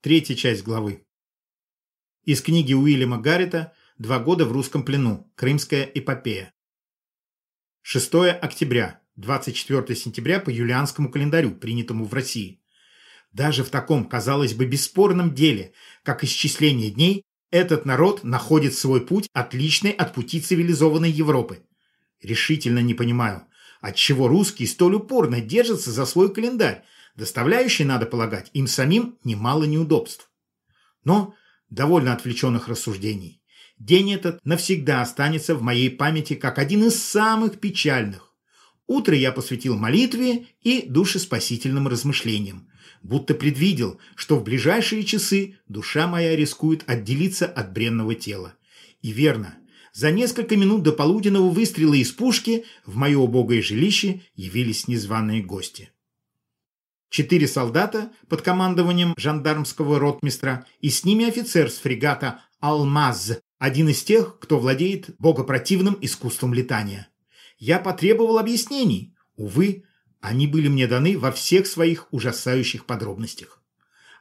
Третья часть главы. Из книги Уильяма Гаррета «Два года в русском плену. Крымская эпопея». 6 октября, 24 сентября по юлианскому календарю, принятому в России. Даже в таком, казалось бы, бесспорном деле, как исчисление дней, этот народ находит свой путь, отличный от пути цивилизованной Европы. Решительно не понимаю, отчего русские столь упорно держатся за свой календарь, доставляющий, надо полагать, им самим немало неудобств. Но довольно отвлеченных рассуждений. День этот навсегда останется в моей памяти как один из самых печальных. Утро я посвятил молитве и душеспасительным размышлениям, будто предвидел, что в ближайшие часы душа моя рискует отделиться от бренного тела. И верно, за несколько минут до полуденного выстрела из пушки в мое убогое жилище явились незваные гости. Четыре солдата под командованием жандармского ротмистра и с ними офицер с фрегата «Алмаз», один из тех, кто владеет богопротивным искусством летания. Я потребовал объяснений. Увы, они были мне даны во всех своих ужасающих подробностях.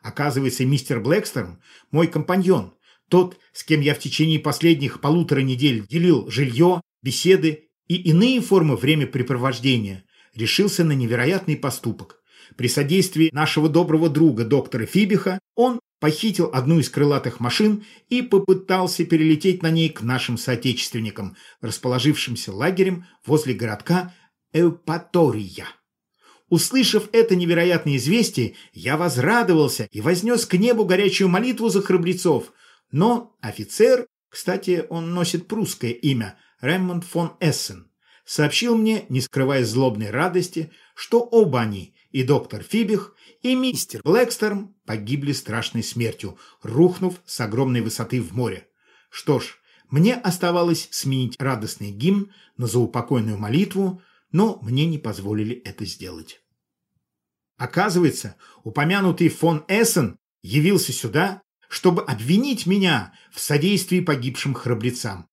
Оказывается, мистер Блэкстерн – мой компаньон, тот, с кем я в течение последних полутора недель делил жилье, беседы и иные формы времяпрепровождения, решился на невероятный поступок. При содействии нашего доброго друга доктора Фибиха он похитил одну из крылатых машин и попытался перелететь на ней к нашим соотечественникам, расположившимся лагерем возле городка Эупатория. Услышав это невероятное известие, я возрадовался и вознес к небу горячую молитву за храбрецов. Но офицер, кстати, он носит прусское имя, Ремонт фон Эссен, сообщил мне, не скрывая злобной радости, что оба они, и доктор Фибих, и мистер Блэкстерм погибли страшной смертью, рухнув с огромной высоты в море. Что ж, мне оставалось сменить радостный гимн на заупокойную молитву, но мне не позволили это сделать. Оказывается, упомянутый фон Эссен явился сюда, чтобы обвинить меня в содействии погибшим храбрецам.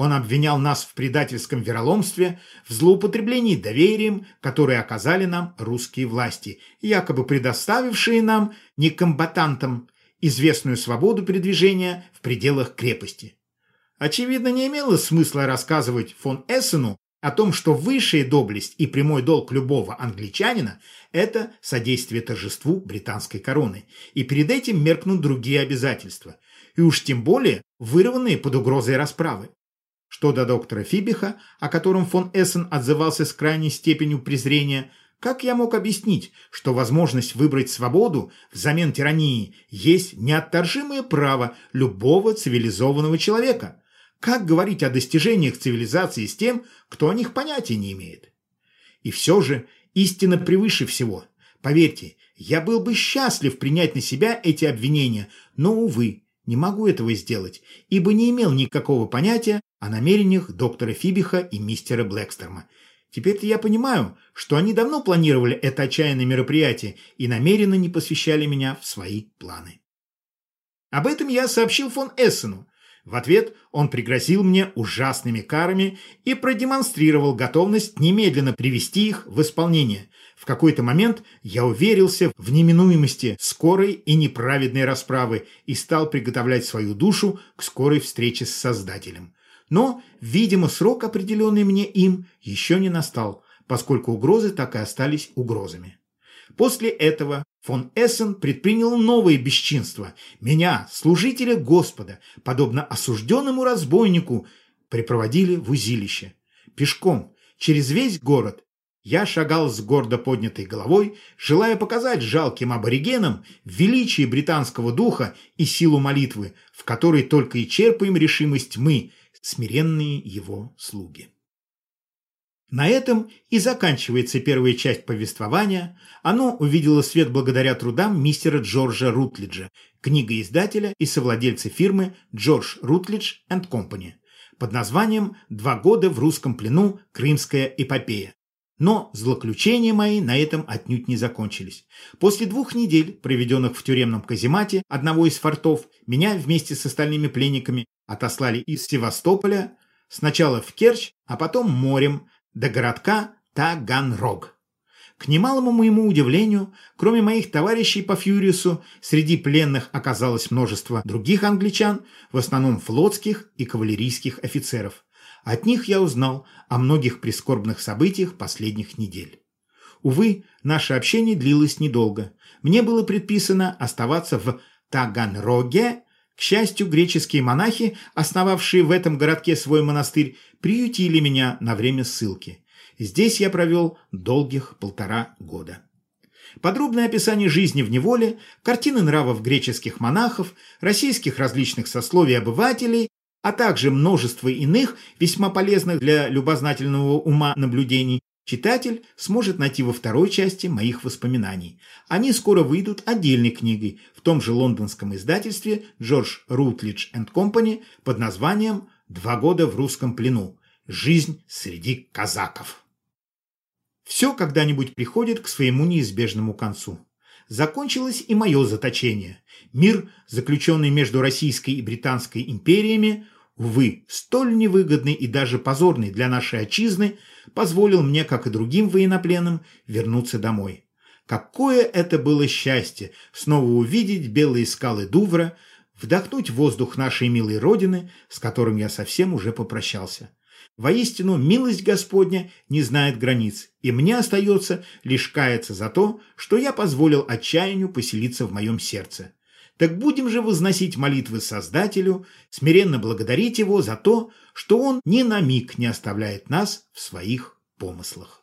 Он обвинял нас в предательском вероломстве, в злоупотреблении доверием, которое оказали нам русские власти, якобы предоставившие нам, некомбатантам, известную свободу передвижения в пределах крепости. Очевидно, не имело смысла рассказывать фон Эссену о том, что высшая доблесть и прямой долг любого англичанина – это содействие торжеству британской короны, и перед этим меркнут другие обязательства, и уж тем более вырванные под угрозой расправы. Что до доктора Фибиха, о котором фон Эссен отзывался с крайней степенью презрения, как я мог объяснить, что возможность выбрать свободу взамен тирании есть неотторжимое право любого цивилизованного человека? Как говорить о достижениях цивилизации с тем, кто о них понятия не имеет? И все же истина превыше всего. Поверьте, я был бы счастлив принять на себя эти обвинения, но, увы, не могу этого сделать, ибо не имел никакого понятия о намерениях доктора Фибиха и мистера Блэкстерма. Теперь-то я понимаю, что они давно планировали это отчаянное мероприятие и намеренно не посвящали меня в свои планы. Об этом я сообщил фон Эссену. В ответ он пригрозил мне ужасными карами и продемонстрировал готовность немедленно привести их в исполнение. В какой-то момент я уверился в неминуемости скорой и неправедной расправы и стал приготовлять свою душу к скорой встрече с Создателем. Но, видимо, срок, определенный мне им, еще не настал, поскольку угрозы так и остались угрозами. После этого фон Эссен предпринял новые бесчинства. Меня, служителя Господа, подобно осужденному разбойнику, припроводили в узилище. Пешком, через весь город, я шагал с гордо поднятой головой, желая показать жалким аборигенам величие британского духа и силу молитвы, в которой только и черпаем решимость мы, смиренные его слуги. На этом и заканчивается первая часть повествования. Оно увидело свет благодаря трудам мистера Джорджа Рутлиджа, книгоиздателя и совладельца фирмы Джордж Рутлидж энд Компани, под названием «Два года в русском плену. Крымская эпопея». Но злоключения мои на этом отнюдь не закончились. После двух недель, проведенных в тюремном каземате одного из фортов, меня вместе с остальными пленниками отослали из Севастополя сначала в Керчь, а потом морем до городка Таганрог. К немалому моему удивлению, кроме моих товарищей по Фьюрису, среди пленных оказалось множество других англичан, в основном флотских и кавалерийских офицеров. От них я узнал о многих прискорбных событиях последних недель. Увы, наше общение длилось недолго. Мне было предписано оставаться в Таганроге. К счастью, греческие монахи, основавшие в этом городке свой монастырь, приютили меня на время ссылки. Здесь я провел долгих полтора года. Подробное описание жизни в неволе, картины нравов греческих монахов, российских различных сословий обывателей, а также множество иных, весьма полезных для любознательного ума наблюдений, читатель сможет найти во второй части моих воспоминаний. Они скоро выйдут отдельной книгой в том же лондонском издательстве Джордж Рутлидж энд Компани под названием «Два года в русском плену. Жизнь среди казаков». Все когда-нибудь приходит к своему неизбежному концу. Закончилось и мое заточение. Мир, заключенный между Российской и Британской империями, увы, столь невыгодный и даже позорный для нашей отчизны, позволил мне, как и другим военнопленным, вернуться домой. Какое это было счастье снова увидеть белые скалы Дувра, вдохнуть воздух нашей милой родины, с которым я совсем уже попрощался. Воистину, милость Господня не знает границ, и мне остается лишь каяться за то, что я позволил отчаянию поселиться в моем сердце. Так будем же возносить молитвы Создателю, смиренно благодарить Его за то, что Он ни на миг не оставляет нас в своих помыслах.